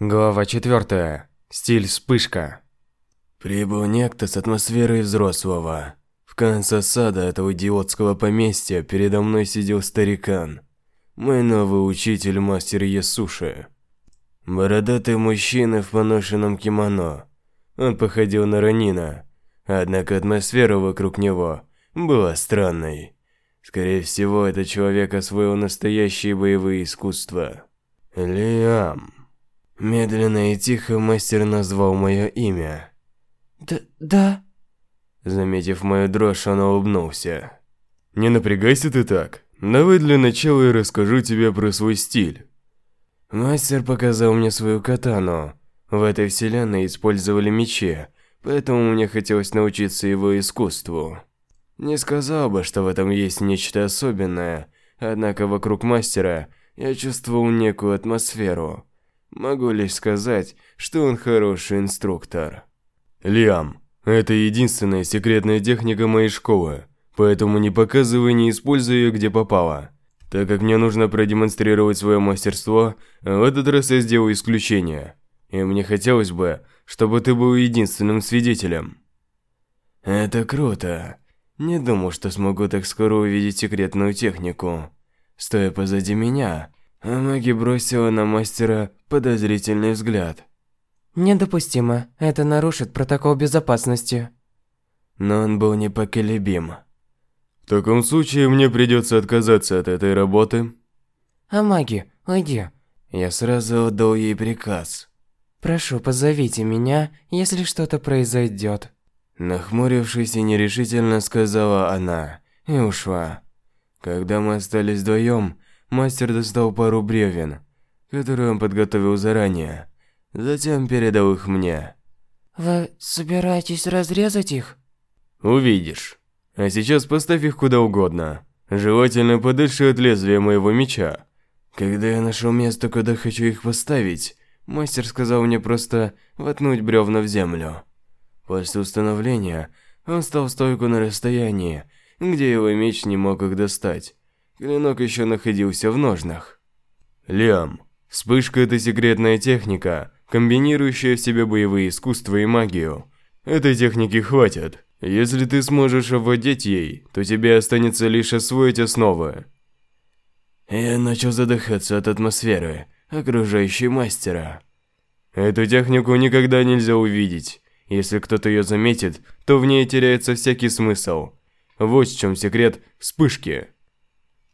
Глава 4. Стиль вспышка. Прибыл некто с атмосферой взрослого. В конце сада этого идиотского поместья передо мной сидел старикан. Мой новый учитель, мастер Ясуши. Бородатый мужчина в поношенном кимоно. Он походил на ранина, однако атмосфера вокруг него была странной. Скорее всего, этот человек освоил настоящие боевые искусства. Лиам. Медленно и тихо мастер назвал мое имя. Да, да. Заметив мою дрожь, он улыбнулся. Не напрягайся ты так. Давай для начала я расскажу тебе про свой стиль. Мастер показал мне свою катану. В этой вселенной использовали мечи, поэтому мне хотелось научиться его искусству. Не сказал бы, что в этом есть нечто особенное, однако вокруг мастера я чувствовал некую атмосферу. Могу лишь сказать, что он хороший инструктор. Лиам, это единственная секретная техника моей школы, поэтому не показывай, не используй ее где попало. Так как мне нужно продемонстрировать свое мастерство, в этот раз я сделаю исключение. И мне хотелось бы, чтобы ты был единственным свидетелем. Это круто. Не думал, что смогу так скоро увидеть секретную технику. Стоя позади меня, Амаги бросила на мастера подозрительный взгляд. Недопустимо. Это нарушит протокол безопасности. Но он был непоколебим. В таком случае мне придется отказаться от этой работы. Амаги, уйди. Я сразу отдал ей приказ. Прошу, позовите меня, если что-то произойдет. Нахмурившись и нерешительно сказала она и ушла. Когда мы остались вдвоем, мастер достал пару бревен, которые он подготовил заранее. Затем передал их мне. Вы собираетесь разрезать их? Увидишь. А сейчас поставь их куда угодно. Желательно подальше от лезвия моего меча. Когда я нашел место, куда хочу их поставить, мастер сказал мне просто воткнуть бревна в землю. После установления он стал стойку на расстоянии, где его меч не мог их достать. Клинок еще находился в ножнах. Лиам, вспышка – это секретная техника, комбинирующая в себе боевые искусства и магию. Этой техники хватит. Если ты сможешь овладеть ей, то тебе останется лишь освоить основы. Я начал задыхаться от атмосферы, окружающей мастера. Эту технику никогда нельзя увидеть. Если кто-то ее заметит, то в ней теряется всякий смысл. Вот в чем секрет вспышки.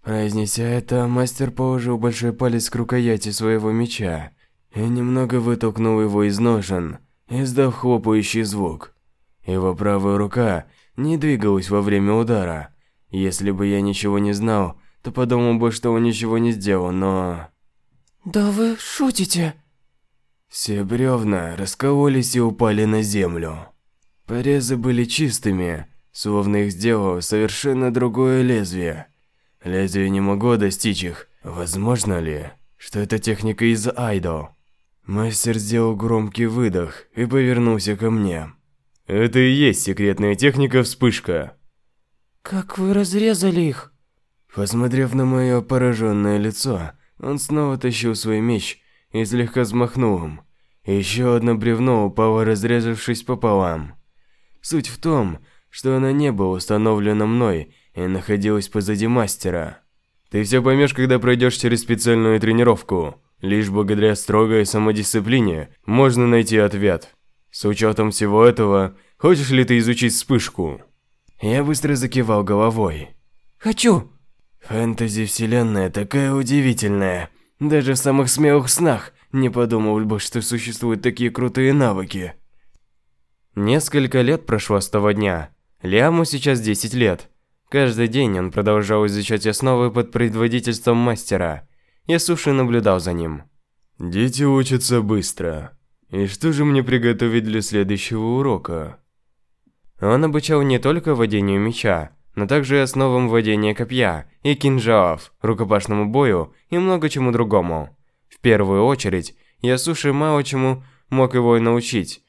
Произнеся это, мастер положил большой палец к рукояти своего меча и немного вытолкнул его из ножен, издав хлопающий звук. Его правая рука не двигалась во время удара. Если бы я ничего не знал, то подумал бы, что он ничего не сделал, но... Да вы шутите? Все бревна раскололись и упали на землю. Порезы были чистыми, словно их сделало совершенно другое лезвие. Лезвие не могло достичь их. Возможно ли, что это техника из Айдо? Мастер сделал громкий выдох и повернулся ко мне. Это и есть секретная техника вспышка. Как вы разрезали их? Посмотрев на мое пораженное лицо, он снова тащил свой меч и слегка взмахнул им. Еще одно бревно упало, разрезавшись пополам. Суть в том, что оно не было установлено мной и находилось позади мастера. Ты все поймешь, когда пройдешь через специальную тренировку. Лишь благодаря строгой самодисциплине можно найти ответ. С учетом всего этого, хочешь ли ты изучить вспышку? Я быстро закивал головой. Хочу. Фэнтези-вселенная такая удивительная. Даже в самых смелых снах не подумал бы, что существуют такие крутые навыки. Несколько лет прошло с того дня. Лиаму сейчас 10 лет. Каждый день он продолжал изучать основы под предводительством мастера. Ясуши наблюдал за ним. Дети учатся быстро. И что же мне приготовить для следующего урока? Он обучал не только владению меча, но также и основам владения копья и кинжалов, рукопашному бою и много чему другому. В первую очередь, Ясуши мало чему мог его научить.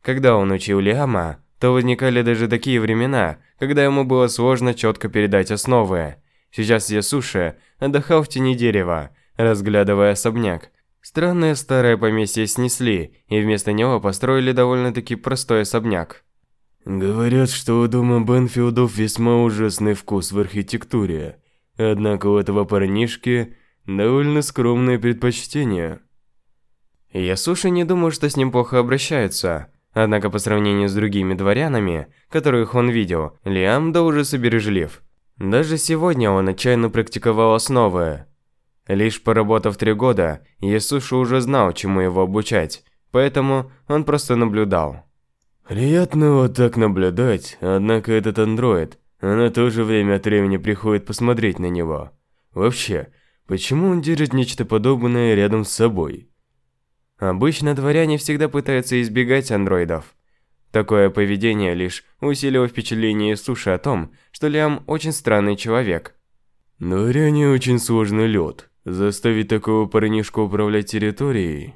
Когда он учил Лиама, то возникали даже такие времена, когда ему было сложно четко передать основы. Сейчас Ясуши отдыхал в тени дерева, разглядывая особняк, Странное старое поместье снесли, и вместо него построили довольно-таки простой особняк. Говорят, что у дома Бенфилдов весьма ужасный вкус в архитектуре. Однако у этого парнишки довольно скромные предпочтения. Ясуши не думал, что с ним плохо обращаются. Однако по сравнению с другими дворянами, которых он видел, Лиам до ужаса бережлив. Даже сегодня он отчаянно практиковал основы. Лишь поработав три года, Ясуши уже знал, чему его обучать, поэтому он просто наблюдал. Приятно вот так наблюдать, однако этот андроид, она тоже время от времени приходит посмотреть на него. Вообще, почему он держит нечто подобное рядом с собой? Обычно дворяне всегда пытаются избегать андроидов. Такое поведение лишь усилило впечатление Суши о том, что Лиам очень странный человек. Дворяне очень сложный лед. Заставить такого парнишку управлять территорией...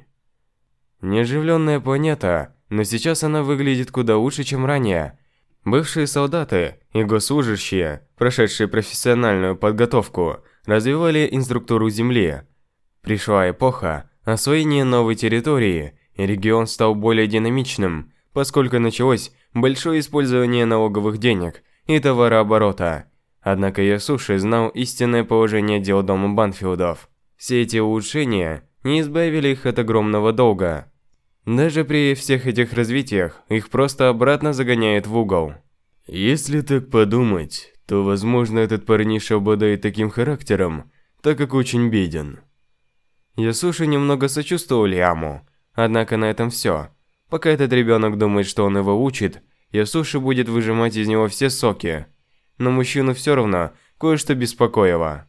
Неоживленная планета, но сейчас она выглядит куда лучше, чем ранее. Бывшие солдаты и госслужащие, прошедшие профессиональную подготовку, развивали инструктуру Земли. Пришла эпоха, освоение новой территории, регион стал более динамичным, поскольку началось большое использование налоговых денег и товарооборота. Однако Ясуши знал истинное положение дел дома Банфилдов. Все эти улучшения не избавили их от огромного долга. Даже при всех этих развитиях, их просто обратно загоняет в угол. Если так подумать, то, возможно, этот парниша обладает таким характером, так как очень беден. Ясуши немного сочувствовал Лиаму, однако на этом все. Пока этот ребенок думает, что он его учит, Ясуши будет выжимать из него все соки. Но мужчину все равно кое-что беспокоило.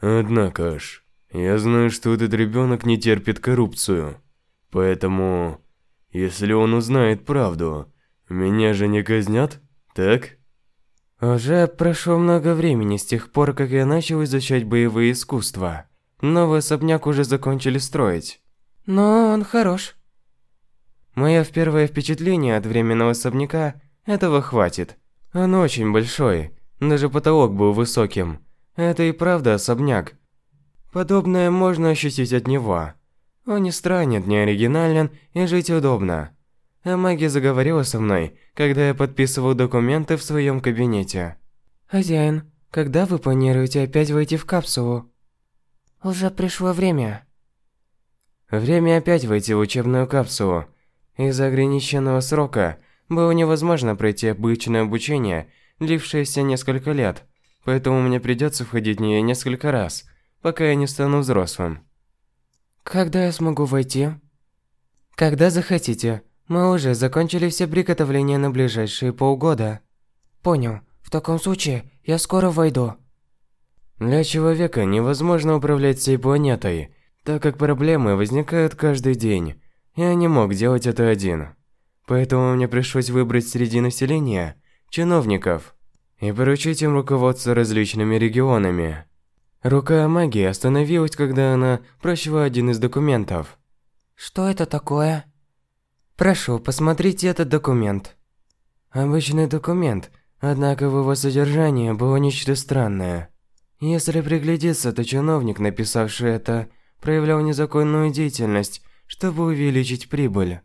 Однако ж, я знаю, что этот ребенок не терпит коррупцию. Поэтому, если он узнает правду, меня же не казнят, так? Уже прошло много времени с тех пор, как я начал изучать боевые искусства. Новый особняк уже закончили строить. Но он хорош. Мое первое впечатление от временного особняка – этого хватит. Он очень большой, даже потолок был высоким. Это и правда особняк. Подобное можно ощутить от него. Он не странен, не оригинален и жить удобно. А магия заговорила со мной, когда я подписывал документы в своем кабинете. «Хозяин, когда вы планируете опять войти в капсулу?» Уже пришло время. Время опять войти в учебную капсулу. Из-за ограниченного срока было невозможно пройти обычное обучение, длившееся несколько лет, поэтому мне придется входить в нее несколько раз, пока я не стану взрослым. Когда я смогу войти? Когда захотите. Мы уже закончили все приготовления на ближайшие полгода. Понял. В таком случае я скоро войду. Для человека невозможно управлять всей планетой, так как проблемы возникают каждый день. Я не мог делать это один. Поэтому мне пришлось выбрать среди населения чиновников и поручить им руководство различными регионами. Рука магии остановилась, когда она прочла один из документов. Что это такое? Прошу, посмотрите этот документ. Обычный документ, однако в его содержании было нечто странное. Если приглядеться, то чиновник, написавший это, проявлял незаконную деятельность, чтобы увеличить прибыль.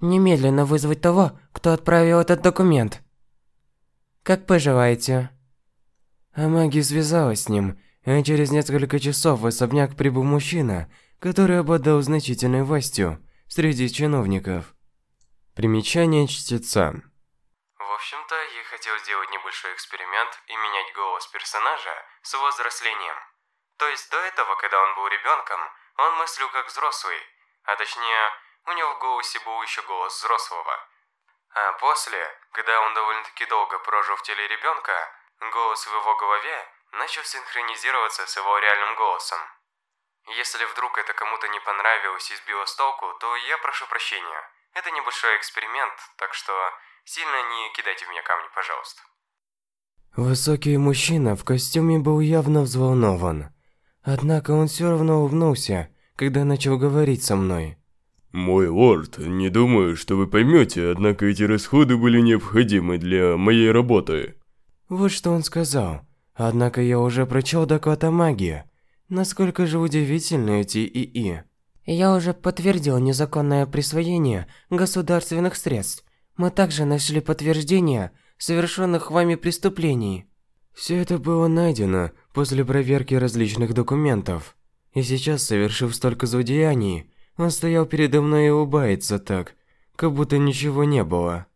Немедленно вызвать того, кто отправил этот документ. Как поживаете? А магия связалась с ним, и через несколько часов в особняк прибыл мужчина, который обладал значительной властью среди чиновников. Примечание чтеца. В общем-то, хотел сделать небольшой эксперимент и менять голос персонажа с возрастанием. То есть до этого, когда он был ребенком, он мыслил как взрослый, а точнее, у него в голосе был еще голос взрослого. А после, когда он довольно-таки долго прожил в теле ребенка, голос в его голове начал синхронизироваться с его реальным голосом. Если вдруг это кому-то не понравилось и сбило с толку, то я прошу прощения. Это небольшой эксперимент, так что Сильно не кидайте в меня камни, пожалуйста. Высокий мужчина в костюме был явно взволнован. Однако он все равно улыбнулся, когда начал говорить со мной. «Мой лорд, не думаю, что вы поймете, однако эти расходы были необходимы для моей работы». Вот что он сказал. Однако я уже прочел доклад о магии. Насколько же удивительны эти ИИ. Я уже подтвердил незаконное присвоение государственных средств. Мы также нашли подтверждение совершенных вами преступлений. Все это было найдено после проверки различных документов. И сейчас, совершив столько злодеяний, он стоял передо мной и улыбается так, как будто ничего не было.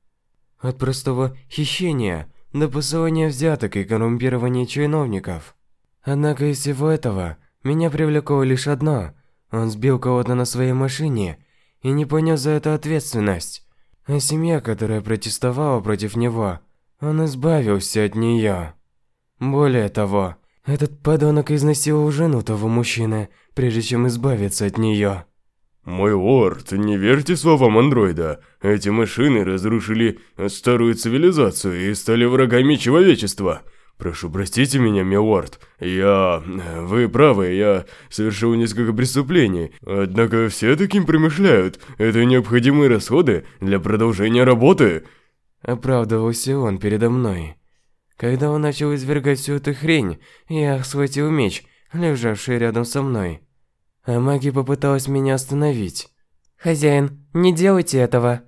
От простого хищения до посылания взяток и коррумпирования чиновников. Однако из всего этого меня привлекло лишь одно. Он сбил кого-то на своей машине и не понес за это ответственность. А семья, которая протестовала против него, он избавился от нее. Более того, этот подонок изнасиловал жену того мужчины, прежде чем избавиться от нее. Мой лорд, не верьте словам андроида. Эти машины разрушили старую цивилизацию и стали врагами человечества. Прошу простите меня, милорд. Я... Вы правы, я совершил несколько преступлений. Однако все таким промышляют. Это необходимые расходы для продолжения работы. Оправдывался он передо мной. Когда он начал извергать всю эту хрень, я схватил меч, лежавший рядом со мной. А маги попыталась меня остановить. «Хозяин, не делайте этого!»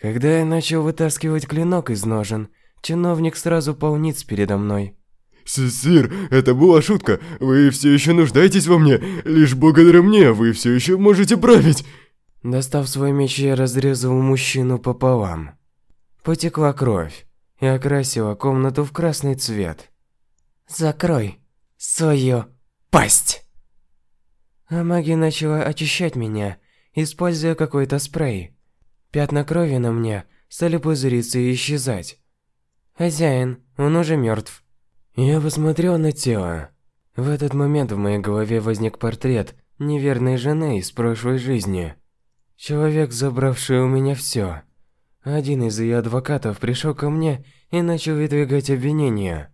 Когда я начал вытаскивать клинок из ножен, чиновник сразу полниц передо мной. «Сир, это была шутка. Вы все еще нуждаетесь во мне. Лишь благодаря мне вы все еще можете править!» Достав свой меч, я разрезал мужчину пополам. Потекла кровь и окрасила комнату в красный цвет. «Закрой свою пасть!» А магия начала очищать меня, используя какой-то спрей. Пятна крови на мне стали пузыриться и исчезать. «Хозяин, он уже мертв. Я посмотрел на тело. В этот момент в моей голове возник портрет неверной жены из прошлой жизни. Человек, забравший у меня все. Один из ее адвокатов пришел ко мне и начал выдвигать обвинения.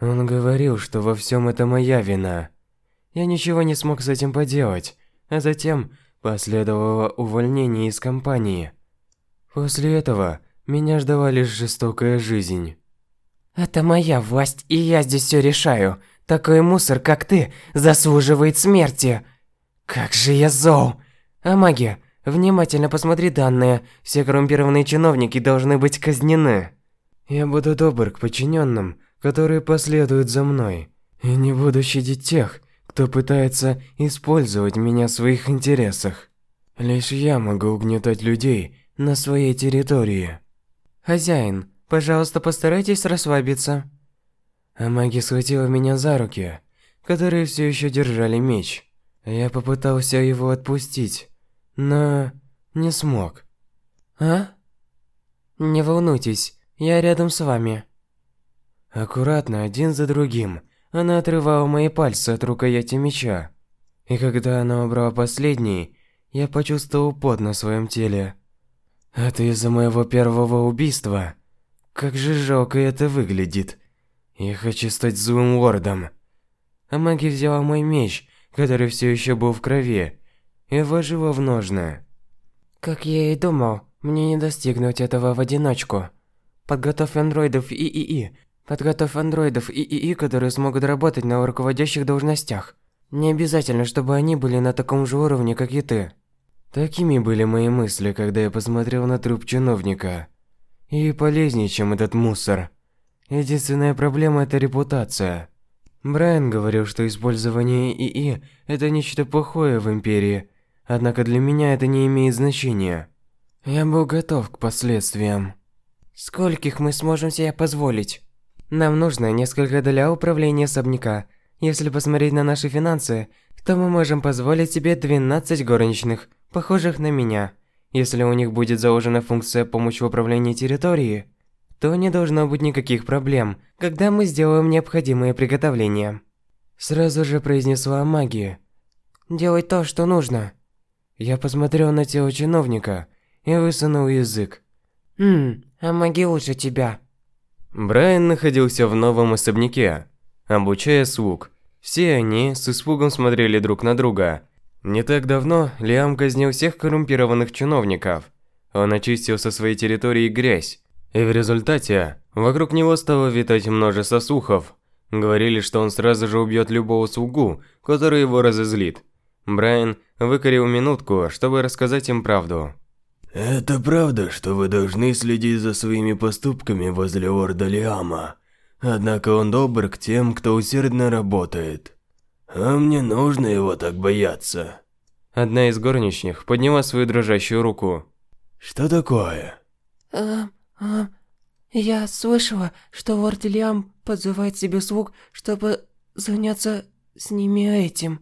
Он говорил, что во всем это моя вина. Я ничего не смог с этим поделать, а затем последовало увольнение из компании. После этого меня ждала лишь жестокая жизнь. Это моя власть, и я здесь все решаю. Такой мусор, как ты, заслуживает смерти. Как же я зол. А магия, Внимательно посмотри данные. Все коррумпированные чиновники должны быть казнены. Я буду добр к подчиненным, которые последуют за мной. И не буду щадить тех, кто пытается использовать меня в своих интересах. Лишь я могу угнетать людей на своей территории. Хозяин, пожалуйста, постарайтесь расслабиться. А маги схватила меня за руки, которые все еще держали меч. Я попытался его отпустить, но не смог. А? Не волнуйтесь, я рядом с вами. Аккуратно, один за другим, она отрывала мои пальцы от рукояти меча. И когда она убрала последний, я почувствовал пот на своем теле. Это из-за моего первого убийства. Как же жалко это выглядит. Я хочу стать злым лордом. А маги взяла мой меч, который все еще был в крови, и вложила в ножны. Как я и думал, мне не достигнуть этого в одиночку. Подготовь андроидов ИИИ. Подготовь андроидов ИИИ, которые смогут работать на руководящих должностях. Не обязательно, чтобы они были на таком же уровне, как и ты. Такими были мои мысли, когда я посмотрел на труп чиновника. И полезнее, чем этот мусор. Единственная проблема – это репутация. Брайан говорил, что использование ИИ – это нечто плохое в Империи, Однако для меня это не имеет значения. Я был готов к последствиям. Скольких мы сможем себе позволить? Нам нужно несколько для управления особняка. Если посмотреть на наши финансы, то мы можем позволить себе 12 горничных, похожих на меня. Если у них будет заложена функция помощи в управлении территорией, то не должно быть никаких проблем, когда мы сделаем необходимые приготовления. Сразу же произнесла магия. Делать то, что нужно. Я посмотрел на тело чиновника и высунул язык. «Хм, а маги лучше тебя». Брайан находился в новом особняке, обучая слуг. Все они с испугом смотрели друг на друга. Не так давно Лиам казнил всех коррумпированных чиновников. Он очистил со своей территории грязь. И в результате вокруг него стало витать множество слухов. Говорили, что он сразу же убьет любого слугу, который его разозлит. Брайан выкорил минутку, чтобы рассказать им правду. «Это правда, что вы должны следить за своими поступками возле Орда Лиама. Однако он добр к тем, кто усердно работает. А мне нужно его так бояться». Одна из горничных подняла свою дрожащую руку. «Что такое?» «Эм, эм, я слышала, что лорд Лиам подзывает себе слуг, чтобы заняться с ними этим.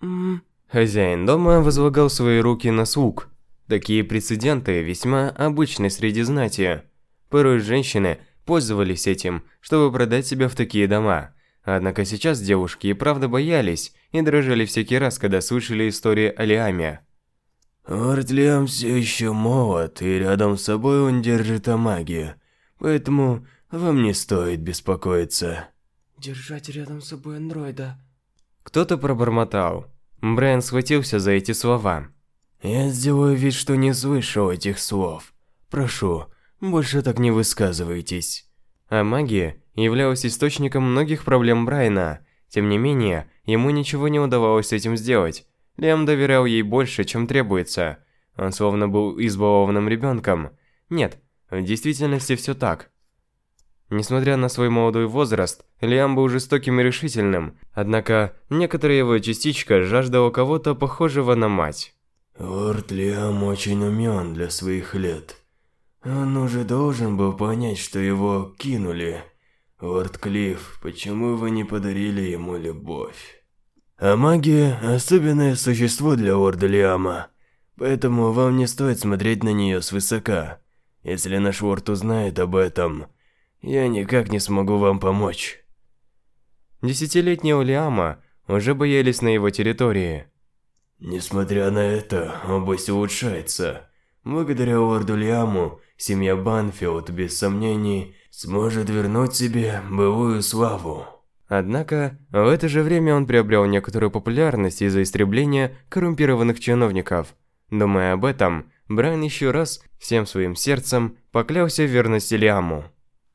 М Хозяин дома возлагал свои руки на слуг. Такие прецеденты весьма обычны среди знати. Порой женщины пользовались этим, чтобы продать себя в такие дома. Однако сейчас девушки и правда боялись и дрожали всякий раз, когда слышали истории о Лиаме. Лорд Лиам все еще молод, и рядом с собой он держит Амаги. Поэтому вам не стоит беспокоиться. Держать рядом с собой андроида. Кто-то пробормотал. Брайан схватился за эти слова. Я сделаю вид, что не слышал этих слов. Прошу, больше так не высказывайтесь. А магия являлась источником многих проблем Брайана. Тем не менее, ему ничего не удавалось с этим сделать. Лем доверял ей больше, чем требуется. Он словно был избалованным ребенком. Нет, в действительности все так. Несмотря на свой молодой возраст, Лиам был жестоким и решительным, однако некоторая его частичка жаждала кого-то похожего на мать. Лорд Лиам очень умен для своих лет. Он уже должен был понять, что его кинули. Лорд Клифф, почему вы не подарили ему любовь? А магия – особенное существо для лорда Лиама, поэтому вам не стоит смотреть на нее свысока. Если наш лорд узнает об этом, я никак не смогу вам помочь. Десятилетнего Лиама уже боялись на его территории. Несмотря на это, область улучшается. Благодаря лорду Лиаму, семья Банфилд, без сомнений, сможет вернуть себе былую славу. Однако, в это же время он приобрел некоторую популярность из-за истребления коррумпированных чиновников. Думая об этом, Брайан еще раз всем своим сердцем поклялся в верности Лиаму.